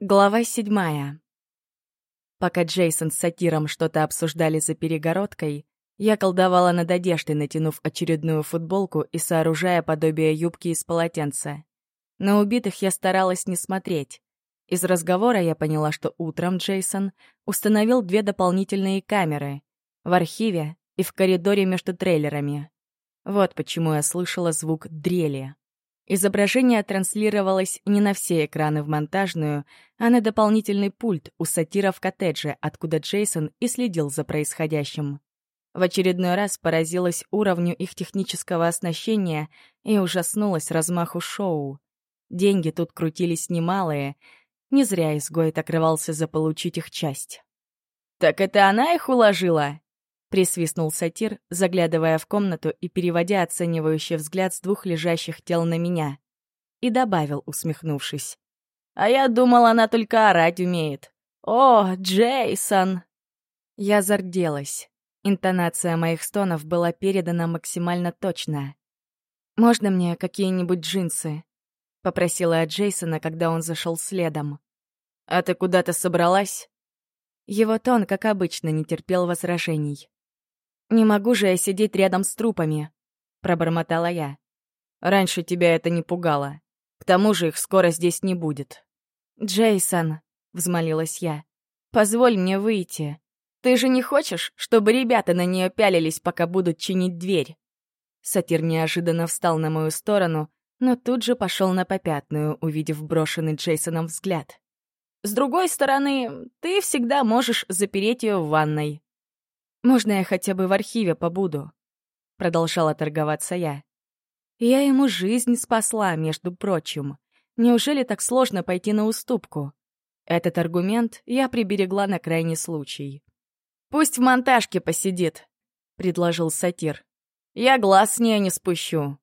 Глава седьмая. Пока Джейсон с Сатиром что-то обсуждали за перегородкой, я колдовала над одеждой, натянув очередную футболку и сооружая подобие юбки из полотенца. На убитых я старалась не смотреть. Из разговора я поняла, что утром Джейсон установил две дополнительные камеры — в архиве и в коридоре между трейлерами. Вот почему я слышала звук дрели. Изображение транслировалось не на все экраны в монтажную, а на дополнительный пульт у сатира в коттедже, откуда Джейсон и следил за происходящим. В очередной раз поразилась уровню их технического оснащения и ужаснулась размаху шоу. Деньги тут крутились немалые. Не зря изгой так рвался заполучить их часть. «Так это она их уложила?» — присвистнул сатир, заглядывая в комнату и переводя оценивающий взгляд с двух лежащих тел на меня. И добавил, усмехнувшись. «А я думал, она только орать умеет. О, Джейсон!» Я зарделась. Интонация моих стонов была передана максимально точно. «Можно мне какие-нибудь джинсы?» — попросила я Джейсона, когда он зашел следом. «А ты куда-то собралась?» Его тон, как обычно, не терпел возражений. «Не могу же я сидеть рядом с трупами», — пробормотала я. «Раньше тебя это не пугало. К тому же их скоро здесь не будет». «Джейсон», — взмолилась я, — «позволь мне выйти. Ты же не хочешь, чтобы ребята на нее пялились, пока будут чинить дверь?» Сатир неожиданно встал на мою сторону, но тут же пошел на попятную, увидев брошенный Джейсоном взгляд. «С другой стороны, ты всегда можешь запереть ее в ванной. «Можно я хотя бы в архиве побуду?» — продолжала торговаться я. «Я ему жизнь спасла, между прочим. Неужели так сложно пойти на уступку?» Этот аргумент я приберегла на крайний случай. «Пусть в монтажке посидит», — предложил сатир. «Я глаз с нее не спущу.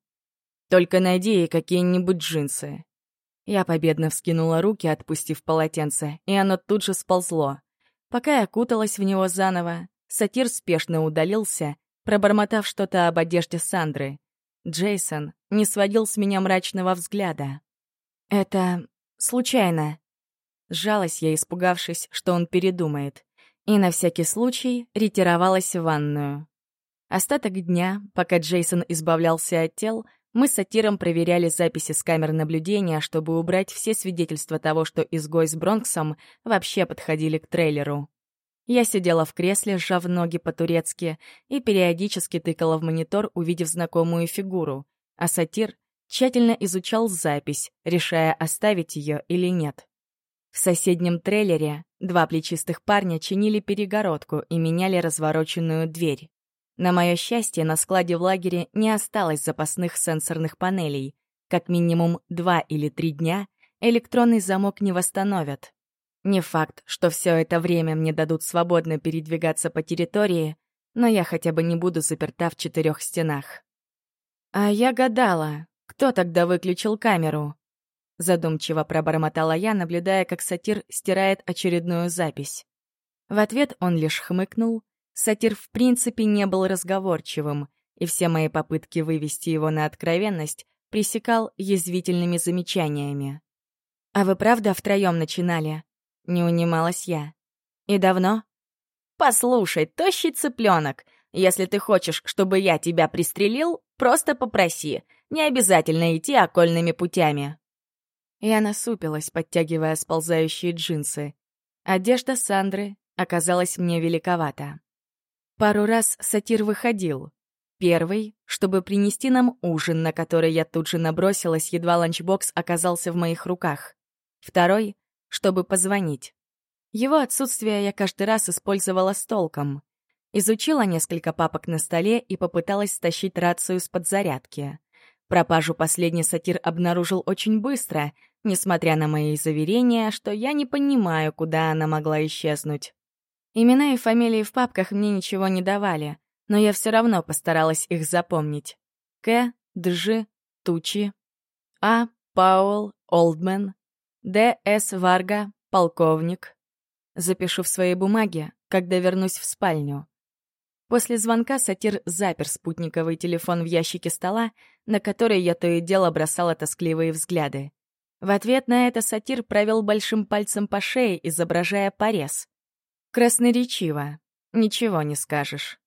Только найди ей какие-нибудь джинсы». Я победно вскинула руки, отпустив полотенце, и оно тут же сползло. Пока я куталась в него заново, Сатир спешно удалился, пробормотав что-то об одежде Сандры. Джейсон не сводил с меня мрачного взгляда. «Это... случайно». Сжалась я, испугавшись, что он передумает, и на всякий случай ретировалась в ванную. Остаток дня, пока Джейсон избавлялся от тел, мы с Сатиром проверяли записи с камер наблюдения, чтобы убрать все свидетельства того, что изгой с Бронксом вообще подходили к трейлеру. Я сидела в кресле, сжав ноги по-турецки, и периодически тыкала в монитор, увидев знакомую фигуру, а сатир тщательно изучал запись, решая, оставить ее или нет. В соседнем трейлере два плечистых парня чинили перегородку и меняли развороченную дверь. На мое счастье, на складе в лагере не осталось запасных сенсорных панелей. Как минимум два или три дня электронный замок не восстановят. Не факт, что все это время мне дадут свободно передвигаться по территории, но я хотя бы не буду заперта в четырех стенах. А я гадала, кто тогда выключил камеру? Задумчиво пробормотала я, наблюдая, как сатир стирает очередную запись. В ответ он лишь хмыкнул. Сатир в принципе не был разговорчивым, и все мои попытки вывести его на откровенность пресекал язвительными замечаниями. «А вы правда втроем начинали?» Не унималась я. «И давно?» «Послушай, тощий цыпленок, если ты хочешь, чтобы я тебя пристрелил, просто попроси. Не обязательно идти окольными путями». Я насупилась, подтягивая сползающие джинсы. Одежда Сандры оказалась мне великовата. Пару раз сатир выходил. Первый, чтобы принести нам ужин, на который я тут же набросилась, едва ланчбокс оказался в моих руках. Второй чтобы позвонить. Его отсутствие я каждый раз использовала с толком. Изучила несколько папок на столе и попыталась стащить рацию с подзарядки. Пропажу последний сатир обнаружил очень быстро, несмотря на мои заверения, что я не понимаю, куда она могла исчезнуть. Имена и фамилии в папках мне ничего не давали, но я все равно постаралась их запомнить. К, Дж, Тучи, А, Пауэлл, Олдмен, Д.С. Варга, полковник. Запишу в своей бумаге, когда вернусь в спальню. После звонка сатир запер спутниковый телефон в ящике стола, на который я то и дело бросала тоскливые взгляды. В ответ на это сатир провел большим пальцем по шее, изображая порез. Красноречиво. Ничего не скажешь.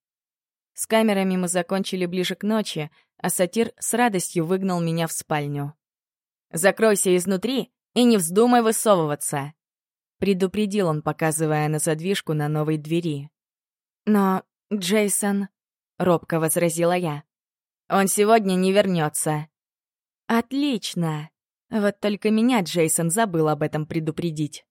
С камерами мы закончили ближе к ночи, а сатир с радостью выгнал меня в спальню. «Закройся изнутри и не вздумай высовываться!» Предупредил он, показывая на задвижку на новой двери. «Но, Джейсон...» — робко возразила я. «Он сегодня не вернется. «Отлично! Вот только меня Джейсон забыл об этом предупредить».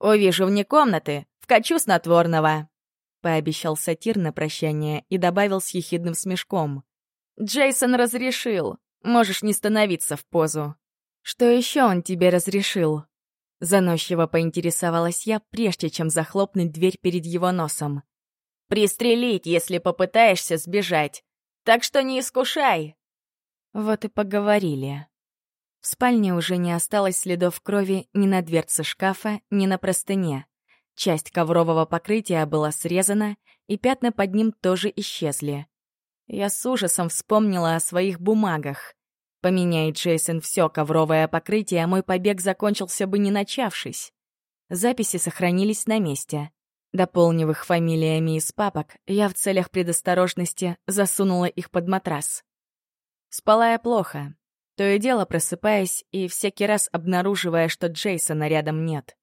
«Увижу вне комнаты, вкачу снотворного!» — пообещал сатир на прощание и добавил с ехидным смешком. «Джейсон разрешил. Можешь не становиться в позу». «Что еще он тебе разрешил?» Заносчиво поинтересовалась я, прежде чем захлопнуть дверь перед его носом. «Пристрелить, если попытаешься сбежать. Так что не искушай!» Вот и поговорили. В спальне уже не осталось следов крови ни на дверце шкафа, ни на простыне. Часть коврового покрытия была срезана, и пятна под ним тоже исчезли. Я с ужасом вспомнила о своих бумагах. Поменяет Джейсон все ковровое покрытие, мой побег закончился бы не начавшись. Записи сохранились на месте. Дополнив их фамилиями из папок, я в целях предосторожности засунула их под матрас. Спала я плохо, то и дело просыпаясь и всякий раз обнаруживая, что Джейсона рядом нет.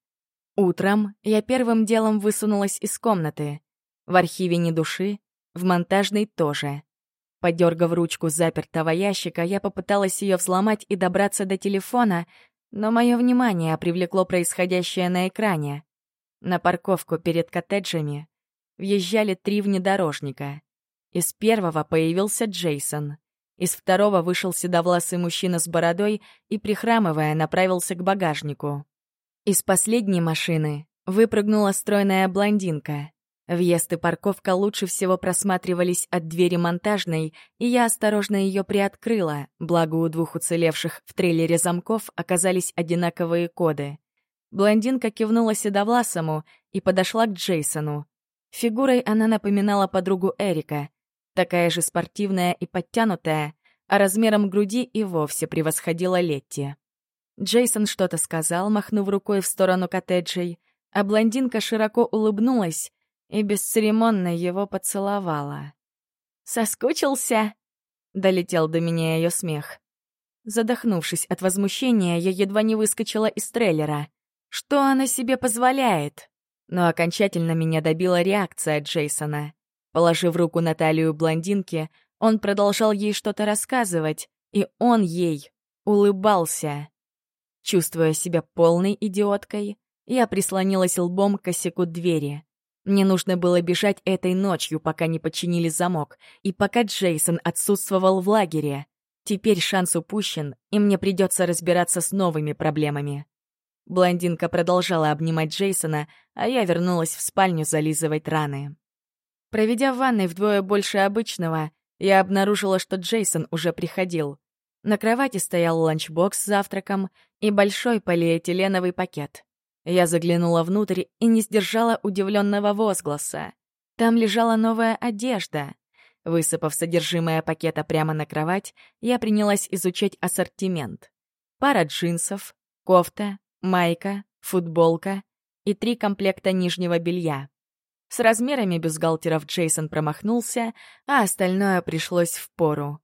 Утром я первым делом высунулась из комнаты. В архиве ни души, в монтажной тоже. Подергав ручку запертого ящика, я попыталась ее взломать и добраться до телефона, но мое внимание привлекло происходящее на экране. На парковку перед коттеджами въезжали три внедорожника. Из первого появился Джейсон. Из второго вышел седовласый мужчина с бородой и, прихрамывая, направился к багажнику. Из последней машины выпрыгнула стройная блондинка. Въезд и парковка лучше всего просматривались от двери монтажной, и я осторожно ее приоткрыла, благо у двух уцелевших в трейлере замков оказались одинаковые коды. Блондинка кивнула седовласому и подошла к Джейсону. Фигурой она напоминала подругу Эрика, такая же спортивная и подтянутая, а размером груди и вовсе превосходила Летти. Джейсон что-то сказал, махнув рукой в сторону коттеджей, а блондинка широко улыбнулась и бесцеремонно его поцеловала. «Соскучился?» — долетел до меня ее смех. Задохнувшись от возмущения, я едва не выскочила из трейлера. Что она себе позволяет? Но окончательно меня добила реакция Джейсона. Положив руку на талию блондинки, он продолжал ей что-то рассказывать, и он ей улыбался. Чувствуя себя полной идиоткой, я прислонилась лбом к косяку двери. Мне нужно было бежать этой ночью, пока не починили замок, и пока Джейсон отсутствовал в лагере. Теперь шанс упущен, и мне придется разбираться с новыми проблемами. Блондинка продолжала обнимать Джейсона, а я вернулась в спальню зализывать раны. Проведя в ванной вдвое больше обычного, я обнаружила, что Джейсон уже приходил. На кровати стоял ланчбокс с завтраком и большой полиэтиленовый пакет. Я заглянула внутрь и не сдержала удивленного возгласа. Там лежала новая одежда. Высыпав содержимое пакета прямо на кровать, я принялась изучать ассортимент. Пара джинсов, кофта, майка, футболка и три комплекта нижнего белья. С размерами бюстгальтеров Джейсон промахнулся, а остальное пришлось в пору.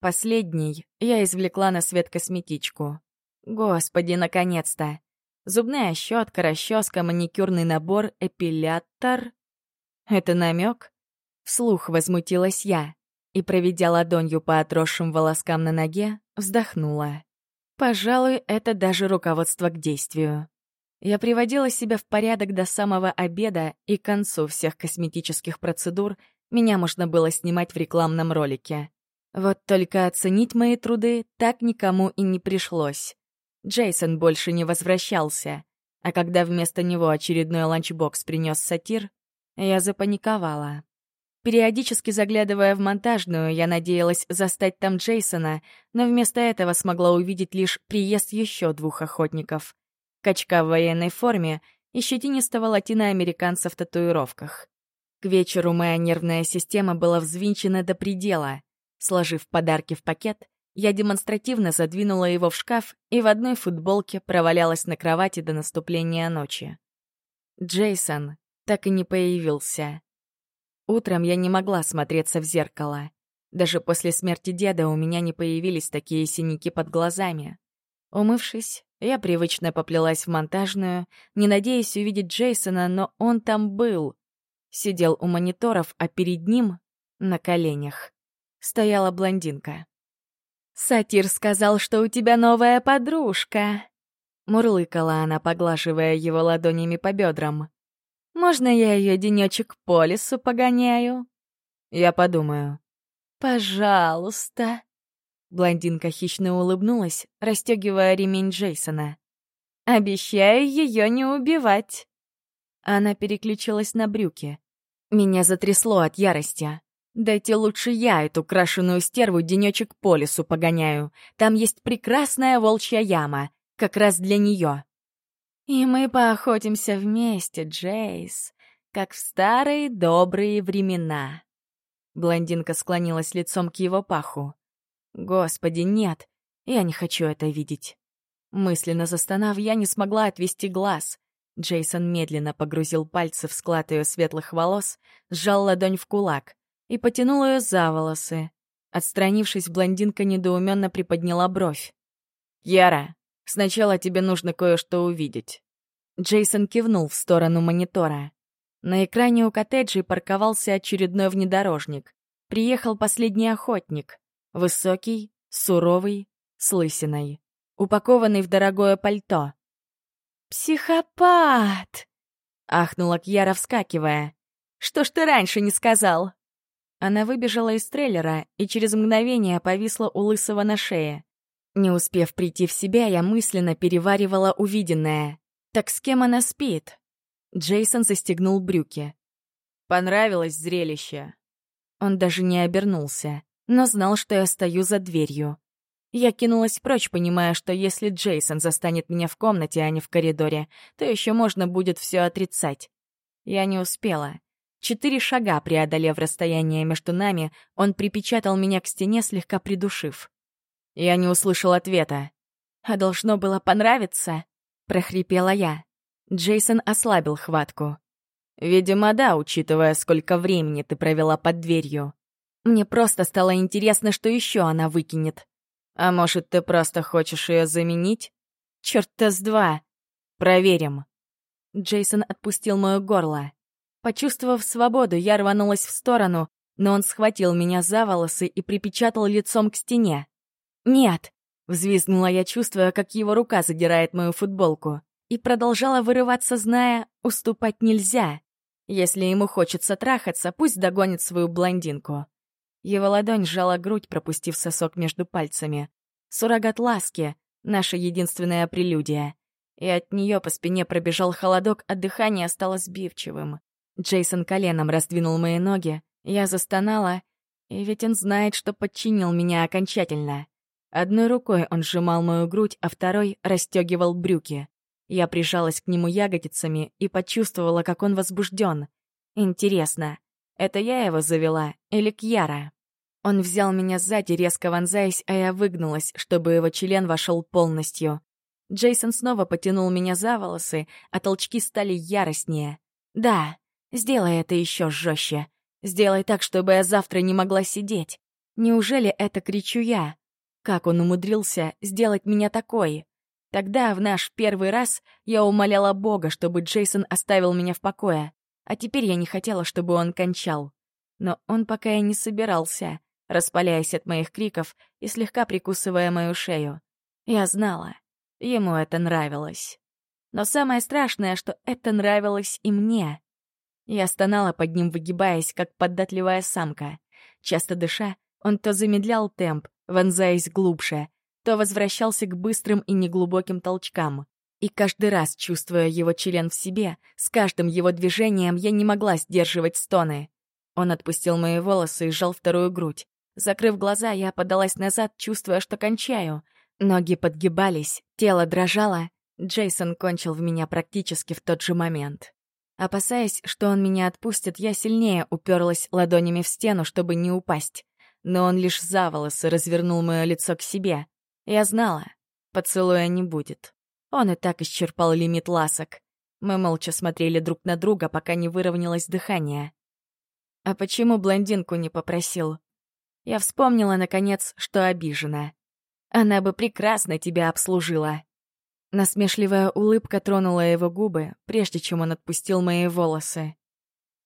Последний я извлекла на свет косметичку. Господи, наконец-то! Зубная щетка, расческа, маникюрный набор, эпилятор. Это намек? Вслух возмутилась я и, проведя ладонью по отросшим волоскам на ноге, вздохнула. Пожалуй, это даже руководство к действию. Я приводила себя в порядок до самого обеда, и к концу всех косметических процедур меня можно было снимать в рекламном ролике. Вот только оценить мои труды так никому и не пришлось. Джейсон больше не возвращался, а когда вместо него очередной ланчбокс принес сатир, я запаниковала. Периодически заглядывая в монтажную, я надеялась застать там Джейсона, но вместо этого смогла увидеть лишь приезд еще двух охотников качка в военной форме и щетинистого латиноамериканца в татуировках. К вечеру моя нервная система была взвинчена до предела. Сложив подарки в пакет, Я демонстративно задвинула его в шкаф и в одной футболке провалялась на кровати до наступления ночи. Джейсон так и не появился. Утром я не могла смотреться в зеркало. Даже после смерти деда у меня не появились такие синяки под глазами. Умывшись, я привычно поплелась в монтажную, не надеясь увидеть Джейсона, но он там был. Сидел у мониторов, а перед ним, на коленях, стояла блондинка. «Сатир сказал, что у тебя новая подружка», — мурлыкала она, поглаживая его ладонями по бедрам. «Можно я ее денечек по лесу погоняю?» «Я подумаю». «Пожалуйста». Блондинка хищно улыбнулась, расстегивая ремень Джейсона. «Обещаю ее не убивать». Она переключилась на брюки. Меня затрясло от ярости. Дайте лучше я эту крашеную стерву денечек по лесу погоняю. Там есть прекрасная волчья яма, как раз для нее. И мы поохотимся вместе, Джейс, как в старые добрые времена. Блондинка склонилась лицом к его паху. Господи, нет, я не хочу это видеть. Мысленно застонав, я не смогла отвести глаз. Джейсон медленно погрузил пальцы в склад ее светлых волос, сжал ладонь в кулак и потянул ее за волосы. Отстранившись, блондинка недоуменно приподняла бровь. «Яра, сначала тебе нужно кое-что увидеть». Джейсон кивнул в сторону монитора. На экране у коттеджей парковался очередной внедорожник. Приехал последний охотник. Высокий, суровый, с лысиной. Упакованный в дорогое пальто. «Психопат!» — ахнула Кьяра, вскакивая. «Что ж ты раньше не сказал?» Она выбежала из трейлера и через мгновение повисла у Лысого на шее. Не успев прийти в себя, я мысленно переваривала увиденное. Так с кем она спит? Джейсон застегнул брюки. Понравилось зрелище. Он даже не обернулся, но знал, что я стою за дверью. Я кинулась прочь, понимая, что если Джейсон застанет меня в комнате, а не в коридоре, то еще можно будет все отрицать. Я не успела. Четыре шага преодолев расстояние между нами, он припечатал меня к стене, слегка придушив. Я не услышал ответа. «А должно было понравиться?» — прохрипела я. Джейсон ослабил хватку. «Видимо, да, учитывая, сколько времени ты провела под дверью. Мне просто стало интересно, что еще она выкинет. А может, ты просто хочешь ее заменить? Черт-то с два. Проверим». Джейсон отпустил мое горло. Почувствовав свободу, я рванулась в сторону, но он схватил меня за волосы и припечатал лицом к стене. «Нет!» — взвизгнула я, чувствуя, как его рука задирает мою футболку. И продолжала вырываться, зная, уступать нельзя. Если ему хочется трахаться, пусть догонит свою блондинку. Его ладонь сжала грудь, пропустив сосок между пальцами. Суррогат ласки — наша единственная прелюдия. И от нее по спине пробежал холодок, а дыхание стало сбивчивым. Джейсон коленом раздвинул мои ноги, я застонала, и ведь он знает, что подчинил меня окончательно. Одной рукой он сжимал мою грудь, а второй расстегивал брюки. Я прижалась к нему ягодицами и почувствовала, как он возбужден. Интересно, это я его завела или Кьяра? Он взял меня сзади, резко вонзаясь, а я выгнулась, чтобы его член вошел полностью. Джейсон снова потянул меня за волосы, а толчки стали яростнее. Да, Сделай это еще жестче. Сделай так, чтобы я завтра не могла сидеть. Неужели это кричу я? Как он умудрился сделать меня такой? Тогда, в наш первый раз, я умоляла Бога, чтобы Джейсон оставил меня в покое. А теперь я не хотела, чтобы он кончал. Но он пока и не собирался, распаляясь от моих криков и слегка прикусывая мою шею. Я знала, ему это нравилось. Но самое страшное, что это нравилось и мне. Я стонала под ним, выгибаясь, как податливая самка. Часто дыша, он то замедлял темп, вонзаясь глубже, то возвращался к быстрым и неглубоким толчкам. И каждый раз, чувствуя его член в себе, с каждым его движением я не могла сдерживать стоны. Он отпустил мои волосы и сжал вторую грудь. Закрыв глаза, я подалась назад, чувствуя, что кончаю. Ноги подгибались, тело дрожало. Джейсон кончил в меня практически в тот же момент. Опасаясь, что он меня отпустит, я сильнее уперлась ладонями в стену, чтобы не упасть. но он лишь за волосы развернул мое лицо к себе. Я знала, поцелуя не будет. Он и так исчерпал лимит ласок. Мы молча смотрели друг на друга, пока не выровнялось дыхание. «А почему блондинку не попросил?» Я вспомнила, наконец, что обижена. Она бы прекрасно тебя обслужила. Насмешливая улыбка тронула его губы, прежде чем он отпустил мои волосы.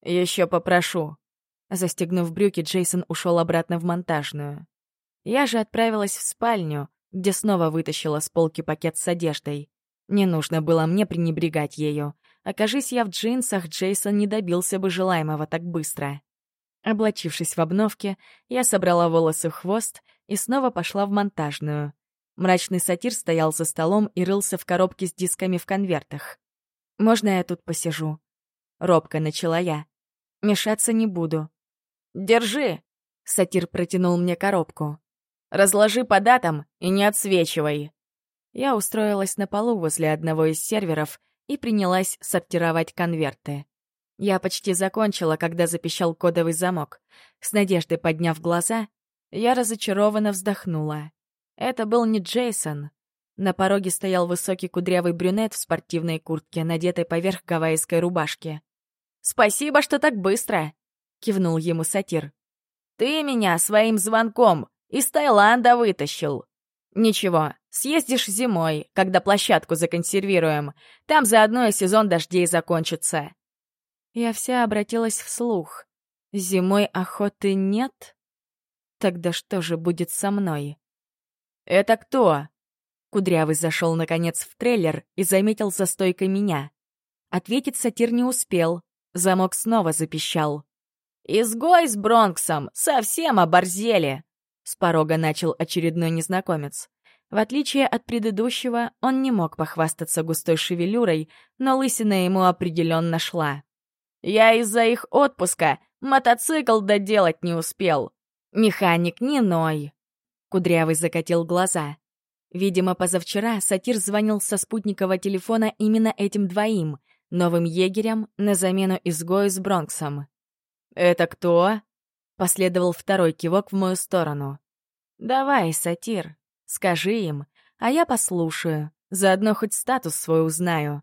Еще попрошу». Застегнув брюки, Джейсон ушел обратно в монтажную. Я же отправилась в спальню, где снова вытащила с полки пакет с одеждой. Не нужно было мне пренебрегать ею. Окажись я в джинсах, Джейсон не добился бы желаемого так быстро. Облачившись в обновке, я собрала волосы в хвост и снова пошла в монтажную. Мрачный сатир стоял за столом и рылся в коробке с дисками в конвертах. «Можно я тут посижу?» Робко начала я. «Мешаться не буду». «Держи!» — сатир протянул мне коробку. «Разложи по датам и не отсвечивай». Я устроилась на полу возле одного из серверов и принялась сортировать конверты. Я почти закончила, когда запищал кодовый замок. С надеждой подняв глаза, я разочарованно вздохнула. Это был не Джейсон. На пороге стоял высокий кудрявый брюнет в спортивной куртке, надетой поверх гавайской рубашки. «Спасибо, что так быстро!» — кивнул ему сатир. «Ты меня своим звонком из Таиланда вытащил!» «Ничего, съездишь зимой, когда площадку законсервируем. Там заодно и сезон дождей закончится». Я вся обратилась вслух. «Зимой охоты нет?» Тогда что же будет со мной? «Это кто?» Кудрявый зашел наконец в трейлер и заметил за стойкой меня. Ответить сатир не успел. Замок снова запищал. «Изгой с Бронксом! Совсем оборзели!» С порога начал очередной незнакомец. В отличие от предыдущего, он не мог похвастаться густой шевелюрой, но лысина ему определенно шла. «Я из-за их отпуска мотоцикл доделать не успел. «Механик, не ной!» Кудрявый закатил глаза. Видимо, позавчера сатир звонил со спутникового телефона именно этим двоим, новым егерям, на замену изгою с Бронксом. «Это кто?» — последовал второй кивок в мою сторону. «Давай, сатир, скажи им, а я послушаю, заодно хоть статус свой узнаю».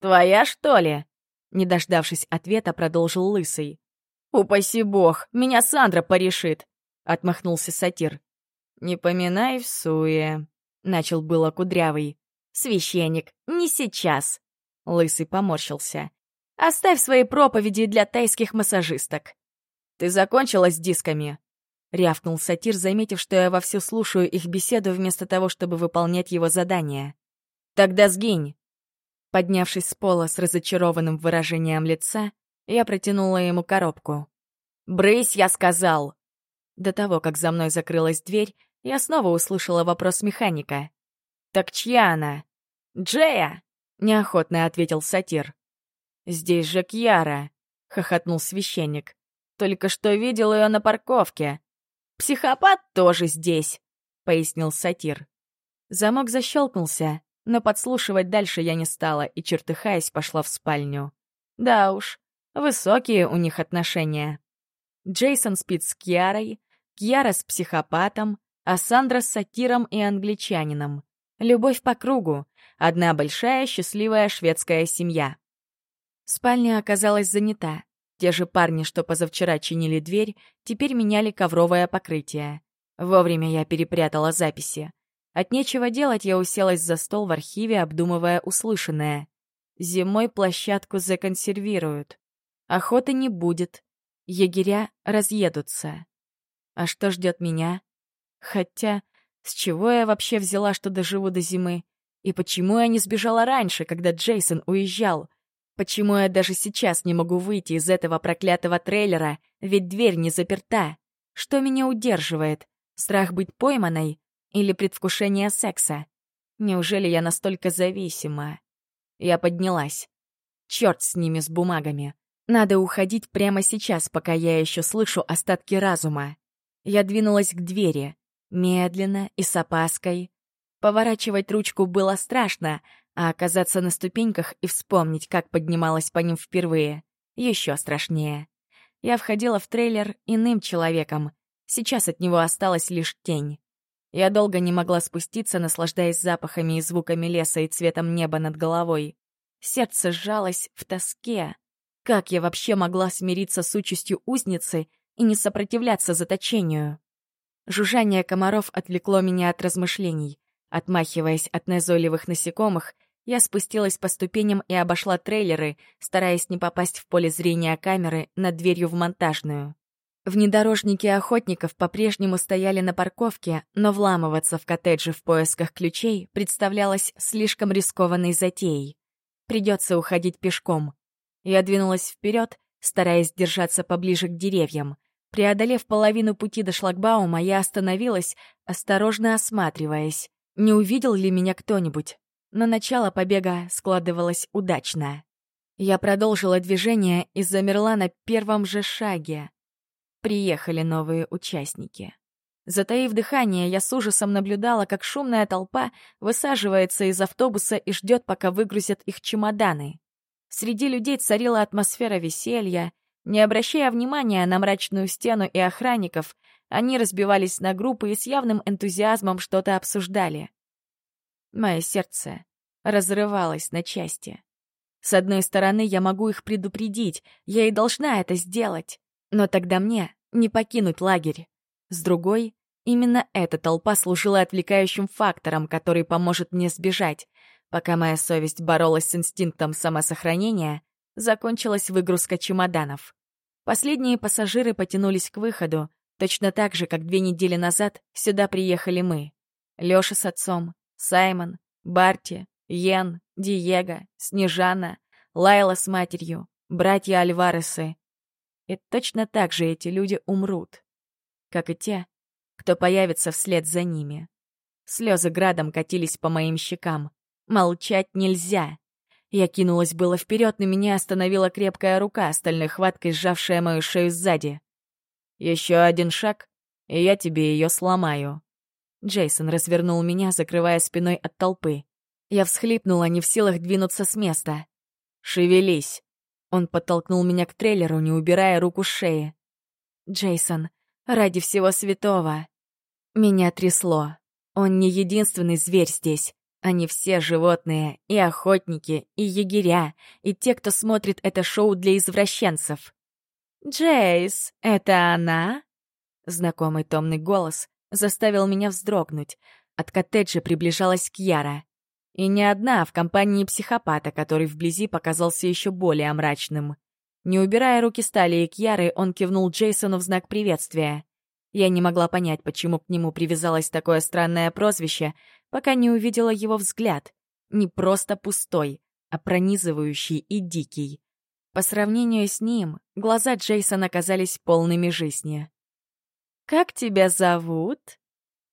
«Твоя, что ли?» Не дождавшись ответа, продолжил Лысый. «Упаси бог, меня Сандра порешит. — отмахнулся сатир. «Не поминай в суе», — начал было кудрявый. «Священник, не сейчас!» — лысый поморщился. «Оставь свои проповеди для тайских массажисток». «Ты закончила с дисками?» — рявкнул сатир, заметив, что я вовсю слушаю их беседу вместо того, чтобы выполнять его задание. «Тогда сгинь!» Поднявшись с пола с разочарованным выражением лица, я протянула ему коробку. «Брысь, я сказал!» До того, как за мной закрылась дверь, я снова услышала вопрос механика. «Так чья она?» «Джея!» — неохотно ответил сатир. «Здесь же Кьяра!» — хохотнул священник. «Только что видел ее на парковке. Психопат тоже здесь!» — пояснил сатир. Замок защелкнулся, но подслушивать дальше я не стала и, чертыхаясь, пошла в спальню. Да уж, высокие у них отношения. Джейсон спит с Кьярой, Кьяра с психопатом, а Сандра с сатиром и англичанином. Любовь по кругу. Одна большая счастливая шведская семья. Спальня оказалась занята. Те же парни, что позавчера чинили дверь, теперь меняли ковровое покрытие. Вовремя я перепрятала записи. От нечего делать я уселась за стол в архиве, обдумывая услышанное. Зимой площадку законсервируют. Охоты не будет. Егеря разъедутся. А что ждет меня? Хотя, с чего я вообще взяла, что доживу до зимы? И почему я не сбежала раньше, когда Джейсон уезжал? Почему я даже сейчас не могу выйти из этого проклятого трейлера, ведь дверь не заперта? Что меня удерживает? Страх быть пойманной или предвкушение секса? Неужели я настолько зависима? Я поднялась. Черт с ними, с бумагами. Надо уходить прямо сейчас, пока я еще слышу остатки разума. Я двинулась к двери, медленно и с опаской. Поворачивать ручку было страшно, а оказаться на ступеньках и вспомнить, как поднималась по ним впервые, еще страшнее. Я входила в трейлер иным человеком, Сейчас от него осталась лишь тень. Я долго не могла спуститься, наслаждаясь запахами и звуками леса и цветом неба над головой. Сердце сжалось в тоске. Как я вообще могла смириться с участью узницы и не сопротивляться заточению? Жужжание комаров отвлекло меня от размышлений. Отмахиваясь от назойливых насекомых, я спустилась по ступеням и обошла трейлеры, стараясь не попасть в поле зрения камеры над дверью в монтажную. Внедорожники охотников по-прежнему стояли на парковке, но вламываться в коттеджи в поисках ключей представлялось слишком рискованной затеей. Придется уходить пешком. Я двинулась вперед, стараясь держаться поближе к деревьям. Преодолев половину пути до шлагбаума, я остановилась, осторожно осматриваясь. Не увидел ли меня кто-нибудь? Но начало побега складывалось удачно. Я продолжила движение и замерла на первом же шаге. Приехали новые участники. Затаив дыхание, я с ужасом наблюдала, как шумная толпа высаживается из автобуса и ждет, пока выгрузят их чемоданы. Среди людей царила атмосфера веселья. Не обращая внимания на мрачную стену и охранников, они разбивались на группы и с явным энтузиазмом что-то обсуждали. Мое сердце разрывалось на части. С одной стороны, я могу их предупредить, я и должна это сделать. Но тогда мне не покинуть лагерь. С другой, именно эта толпа служила отвлекающим фактором, который поможет мне сбежать. Пока моя совесть боролась с инстинктом самосохранения, закончилась выгрузка чемоданов. Последние пассажиры потянулись к выходу, точно так же, как две недели назад сюда приехали мы. Лёша с отцом, Саймон, Барти, Йен, Диего, Снежана, Лайла с матерью, братья Альваресы, и точно так же эти люди умрут, как и те, кто появится вслед за ними. Слезы градом катились по моим щекам. Молчать нельзя. Я кинулась было вперед, но меня остановила крепкая рука, стальной хваткой сжавшая мою шею сзади. Еще один шаг, и я тебе ее сломаю. Джейсон развернул меня, закрывая спиной от толпы. Я всхлипнула, не в силах двинуться с места. «Шевелись!» Он подтолкнул меня к трейлеру, не убирая руку с шеи. «Джейсон, ради всего святого!» Меня трясло. Он не единственный зверь здесь. Они все животные, и охотники, и егеря, и те, кто смотрит это шоу для извращенцев. «Джейс, это она?» Знакомый томный голос заставил меня вздрогнуть. От коттеджа приближалась Кьяра. И не одна, а в компании психопата, который вблизи показался еще более мрачным. Не убирая руки стали и Кьяры, он кивнул Джейсону в знак приветствия. Я не могла понять, почему к нему привязалось такое странное прозвище, пока не увидела его взгляд. Не просто пустой, а пронизывающий и дикий. По сравнению с ним, глаза Джейсона казались полными жизни. «Как тебя зовут?»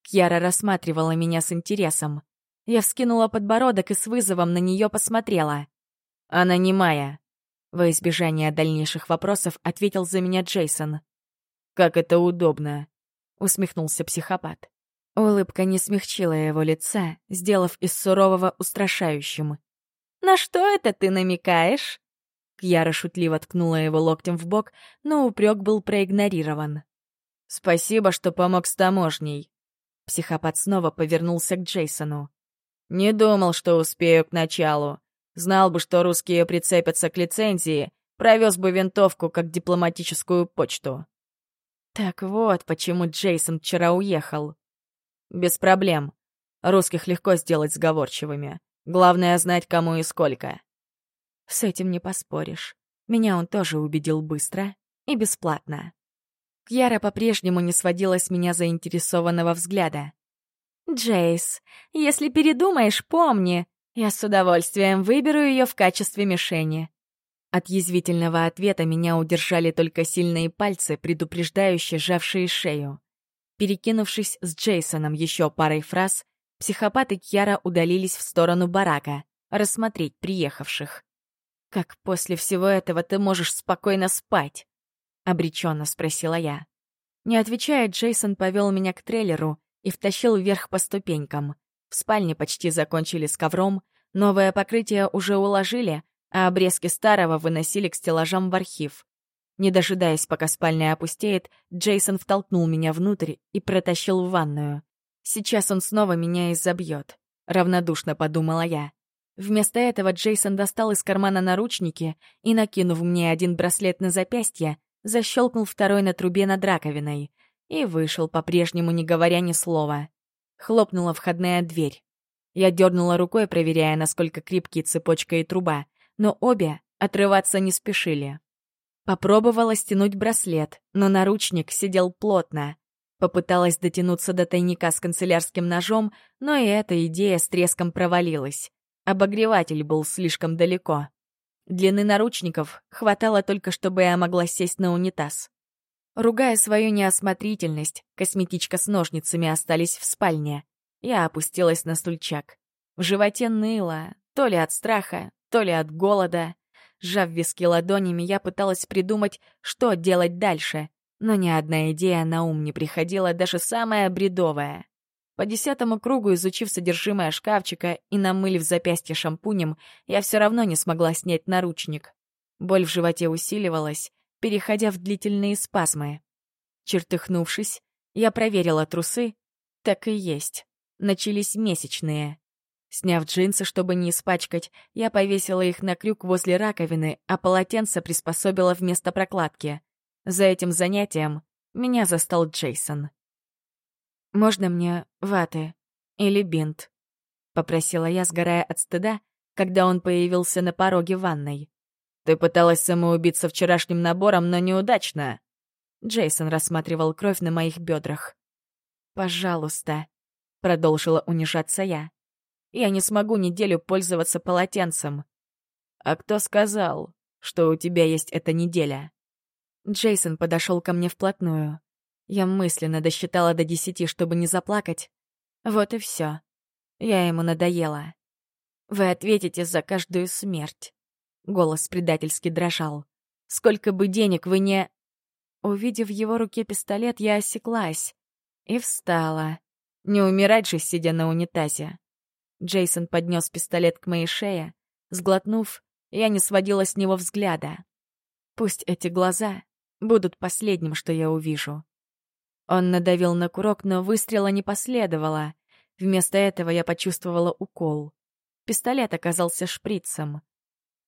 Кьяра рассматривала меня с интересом. Я вскинула подбородок и с вызовом на нее посмотрела. «Она не моя». Во избежание дальнейших вопросов ответил за меня Джейсон. «Как это удобно», — усмехнулся психопат. Улыбка не смягчила его лица, сделав из сурового устрашающим. «На что это ты намекаешь?» Кьяра шутливо ткнула его локтем в бок, но упрек был проигнорирован. «Спасибо, что помог с таможней». Психопат снова повернулся к Джейсону. Не думал, что успею к началу. Знал бы, что русские прицепятся к лицензии, провез бы винтовку как дипломатическую почту. Так вот, почему Джейсон вчера уехал. Без проблем. Русских легко сделать сговорчивыми. Главное — знать, кому и сколько. С этим не поспоришь. Меня он тоже убедил быстро и бесплатно. Кьяра по-прежнему не сводила с меня заинтересованного взгляда. «Джейс, если передумаешь, помни, я с удовольствием выберу ее в качестве мишени». От язвительного ответа меня удержали только сильные пальцы, предупреждающие сжавшие шею. Перекинувшись с Джейсоном еще парой фраз, психопаты Кьяра удалились в сторону барака, рассмотреть приехавших. «Как после всего этого ты можешь спокойно спать?» — обреченно спросила я. Не отвечая, Джейсон повел меня к трейлеру, и втащил вверх по ступенькам. В спальне почти закончили с ковром, новое покрытие уже уложили, а обрезки старого выносили к стеллажам в архив. Не дожидаясь, пока спальня опустеет, Джейсон втолкнул меня внутрь и протащил в ванную. Сейчас он снова меня изобьет. Равнодушно подумала я. Вместо этого Джейсон достал из кармана наручники и, накинув мне один браслет на запястье, защелкнул второй на трубе над раковиной и вышел, по-прежнему не говоря ни слова. Хлопнула входная дверь. Я дернула рукой, проверяя, насколько крепки цепочка и труба, но обе отрываться не спешили. Попробовала стянуть браслет, но наручник сидел плотно. Попыталась дотянуться до тайника с канцелярским ножом, но и эта идея с треском провалилась. Обогреватель был слишком далеко. Длины наручников хватало только, чтобы я могла сесть на унитаз. Ругая свою неосмотрительность, косметичка с ножницами остались в спальне. Я опустилась на стульчак. В животе ныло, то ли от страха, то ли от голода. Сжав виски ладонями, я пыталась придумать, что делать дальше, но ни одна идея на ум не приходила, даже самая бредовая. По десятому кругу, изучив содержимое шкафчика и намылив запястье шампунем, я все равно не смогла снять наручник. Боль в животе усиливалась, переходя в длительные спазмы. Чертыхнувшись, я проверила трусы. Так и есть. Начались месячные. Сняв джинсы, чтобы не испачкать, я повесила их на крюк возле раковины, а полотенце приспособила вместо прокладки. За этим занятием меня застал Джейсон. «Можно мне ваты или бинт?» — попросила я, сгорая от стыда, когда он появился на пороге ванной. «Ты пыталась самоубиться вчерашним набором, но неудачно!» Джейсон рассматривал кровь на моих бедрах. «Пожалуйста», — продолжила унижаться я. «Я не смогу неделю пользоваться полотенцем». «А кто сказал, что у тебя есть эта неделя?» Джейсон подошел ко мне вплотную. Я мысленно досчитала до десяти, чтобы не заплакать. Вот и все. Я ему надоела. Вы ответите за каждую смерть. Голос предательски дрожал. Сколько бы денег вы не... Увидев в его руке пистолет, я осеклась. И встала. Не умирать же, сидя на унитазе. Джейсон поднес пистолет к моей шее. Сглотнув, я не сводила с него взгляда. Пусть эти глаза будут последним, что я увижу. Он надавил на курок, но выстрела не последовало. Вместо этого я почувствовала укол. Пистолет оказался шприцем.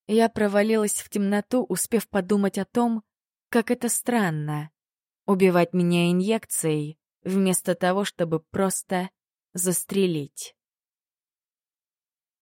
Я провалилась в темноту, успев подумать о том, как это странно — убивать меня инъекцией, вместо того, чтобы просто застрелить.